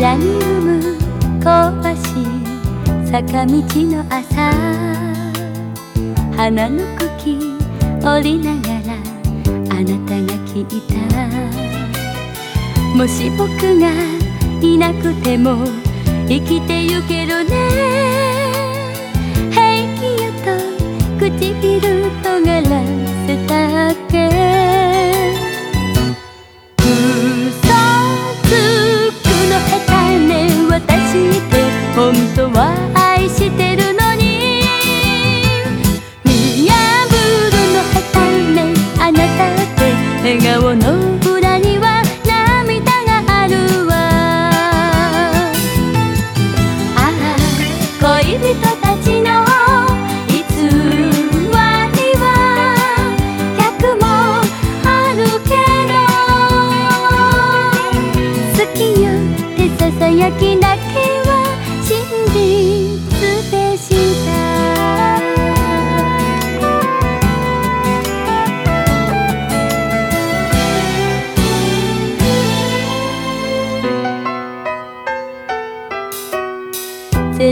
ラニウム香ばしい坂道の朝花の茎折りながらあなたが聞いたもし僕がいなくても生きてゆけるは愛してるのに。見破るの下手ね。あなたって笑顔の裏には涙があるわ。ああ恋人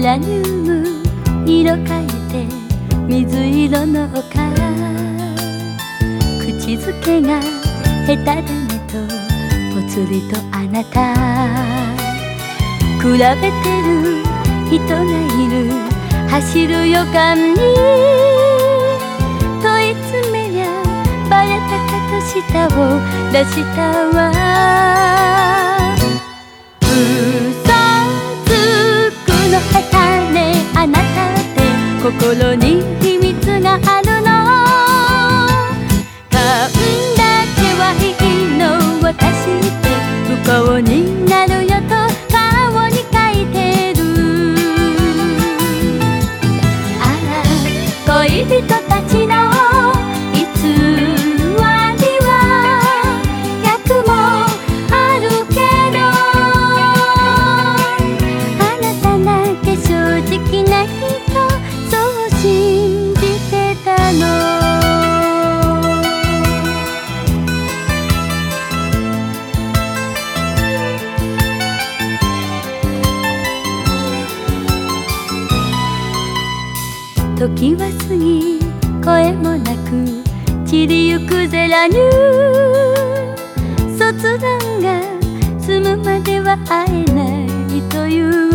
ラニウム色変えて水色の丘口づけが下手だねとぽつりとあなた。比べてる人がいる走る予感に。問い詰めりゃバレたかと舌を出したわ。心に秘密があるの。勘だけはいいの私って不幸になるよと顔に書いてる。ああ恋人たちの偽りは百もあるけど。あなただけ正直な人。信じてたの。時は過ぎ声もなく散りゆくゼラニュー。卒団が済むまでは会えないという。